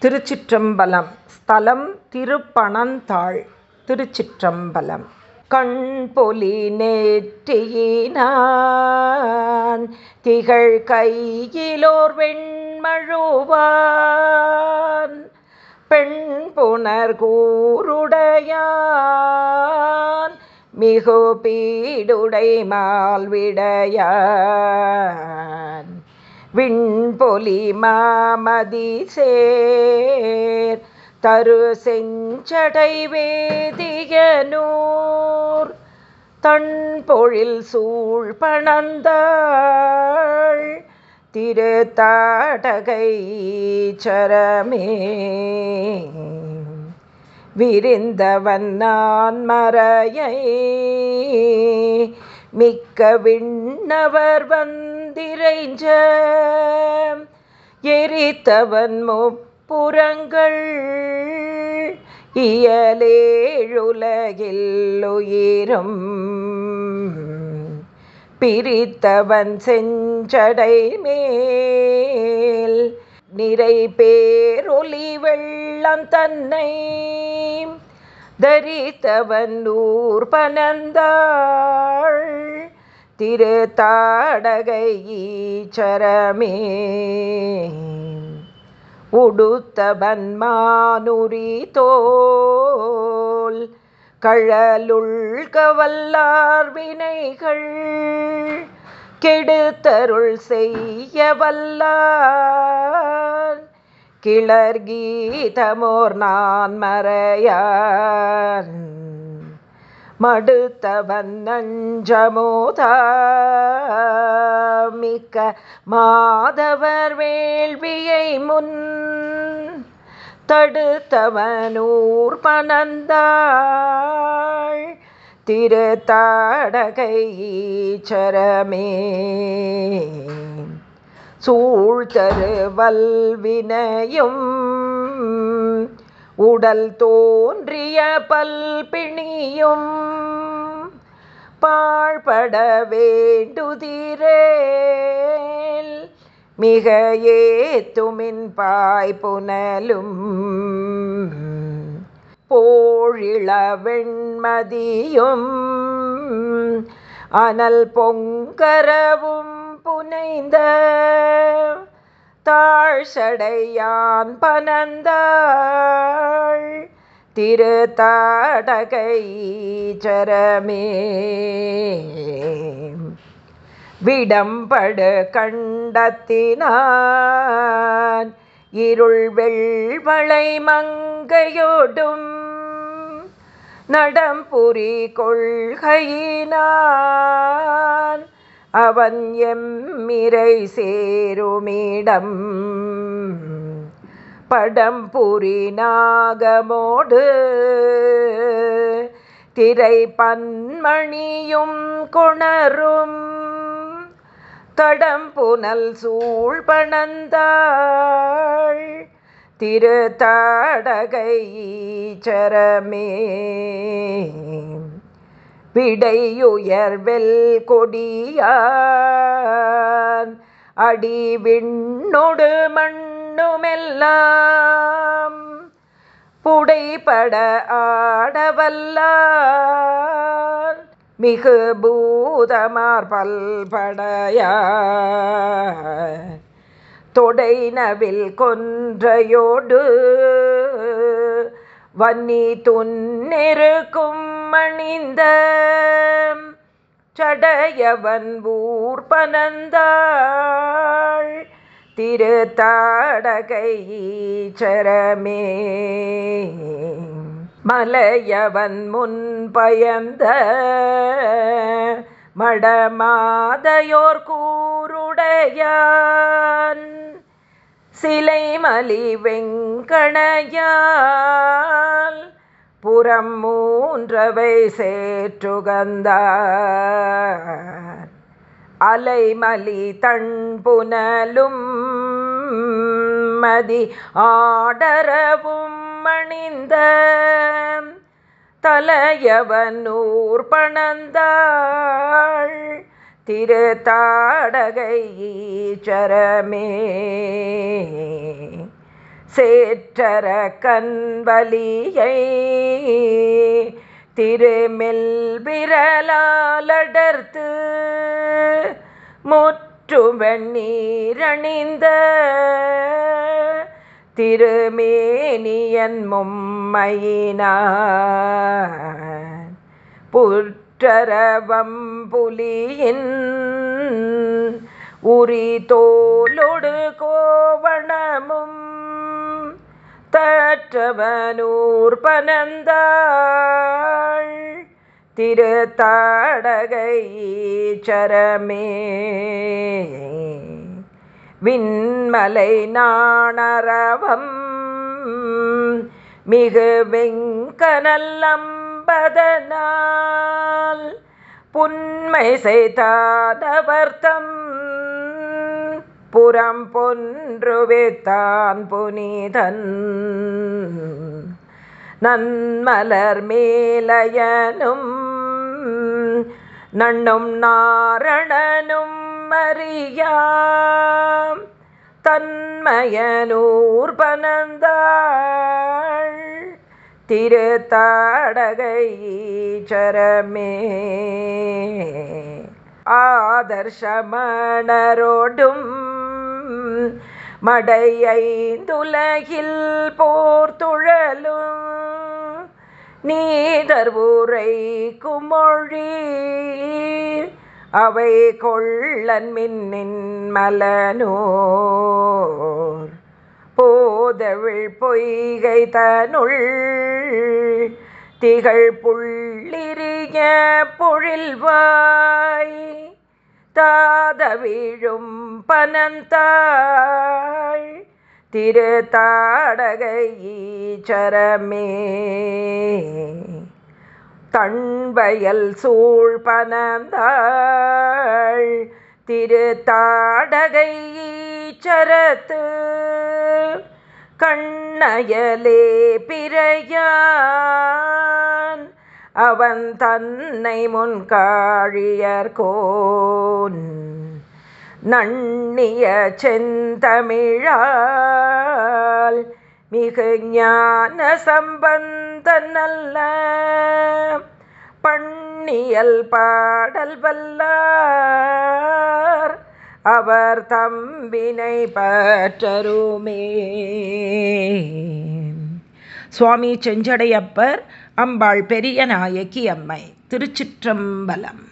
திருச்சிற்றம்பலம். ஸ்தலம் திருப்பணந்தாள். திருச்சிற்றம்பலம். கண் பொலி நேற்றியினான் திகழ் கையிலோர் வெண்மழுவான். பெண் புனர் கூருடையான். மிகு பீடுடை மால்விடையான் விண்பொலி மாமதி சேர் தரு செஞ்சடை வேதியனூர் தன் பொழில் சூழ் பணந்தாள் திருத்தாடகை சரமே. விரிந்தவன் நான் மறையை மிக்க விண்ணவர் வந்த வந்திரைஞ்ச எரித்தவன் முப்புறங்கள். இயலேழுலகில் உயிரும். பிரித்தவன் செஞ்சடை மேல். நிறை பேரொலி வெள்ளம் தன்னை. தரித்தவன் ஊர் பனந்தாள் திரு தாடகை ஈச்சரமே. உடுத்த பன்மானுரி தோல் கழலுள் கவல்லார் வினைகள் கெடுத்தருள் செய்ய வல்லார். கிளர் கீதமோர் நான் மறையான் மடுத்தவன் நஞ்சமோதா மிக்க மாதவர் வேள்வியை முன் தடுத்தவனூர் பணந்தாள் திரு தாடகை சூழ்தரு வல்வினையும் உடல் தோன்றிய பல்பிணியும் பாழ்பட வேண்டுதிரேல். மிக ஏத்துமின் பாய் புனலும். போழிள வெண்மதியும். அனல் பொங்கரவும் புனைந்த. சடையான் பனந்தாள். திரு தாடகை சரமே. விடம்படு கண்டத்தினான். இருள் வெள்வளை மங்கையோடும் நடம்புரி கொள்கையினான். அவன் எம்மிரை சேருமிடம். படம்புரி நாகமோடு. திரை பன்மணியும் கொணரும். தடம்புனல் சூழ் பணந்தாள். திரு தாடகை ஈச்சரமே விடையுயர்வெல் கொடியான் அடி விண்ணொடு மண்ணுமெல்லாம் புடைபட ஆடவல்லார் மிகு பூதமார் பல்படையா தொடைனவில் கொன்றையோடு வன்னி துன்னிருக்கும் பணிந்த சடையவன் ஊர் பனந்தாள் திரு தாடகை மலையவன் முன் பயந்த மடமாதையோர் கூருடையான். சிலைமலி வெங்கணையால் புறம் மூன்றவை சேற்றுகந்தார். அலைமலி தன் புனலும் மதி ஆடரவும் மணிந்த தலையவனூர் பணந்தாள். திரு தாடகை ஈச்சரமே சேற்றர கண்வலியை திருமெல் விரலாலடர்த்து முற்றும் வெண்ணீரணிந்த திருமேனியன் மும்மையினார் புற்றரவம் புலியின் உரி தோலொடு கோவணமும் தற்றவனூர் பனந்தாள் திருத்தாடகை சரமே. விண்மலை நாணரவம் மிகு வெங்கனல்லம்பதனால் புன்மை செய்தாதவர்த்தம் புறம் பொன்றுவித்தான் புனிதன். நன்மலர் மேலயனும் நண்ணும் நாரணனும் அறியாம். தன்மயனூர் பனந்தாள் திருத்தாடகை சரமே ஆதர்ஷமணரோடும் மடையைந்துலகில் போர்த்துழலும் நீதர் ஊரை குமொழி அவை கொள்ளன் மின்னின் மலனோர். போதவிழ் பொய்கை தனுள். திகழ் புள்ளிரிய பொழில்வாய். வீழும் பனந்தாள் திருத்தாடகை ஈச்சரமே தண்பயல் சூழ் பனந்தாள் திருத்தாடகை ஈச்சரத்து கண்ணயலே பிறையான். அவன் தன்னை முன் காழியர்கோன் நண்ணிய செந்தமிழால் மிகு ஞான சம்பந்த நல்ல பண்ணியல் பாடல் வல்லார் அவர் தம்பினை பற்றருமே. சுவாமி செஞ்சடையப்பர் அம்பாள் பெரிய நாயகி அம்மை திருச்சிற்றம்பலம்.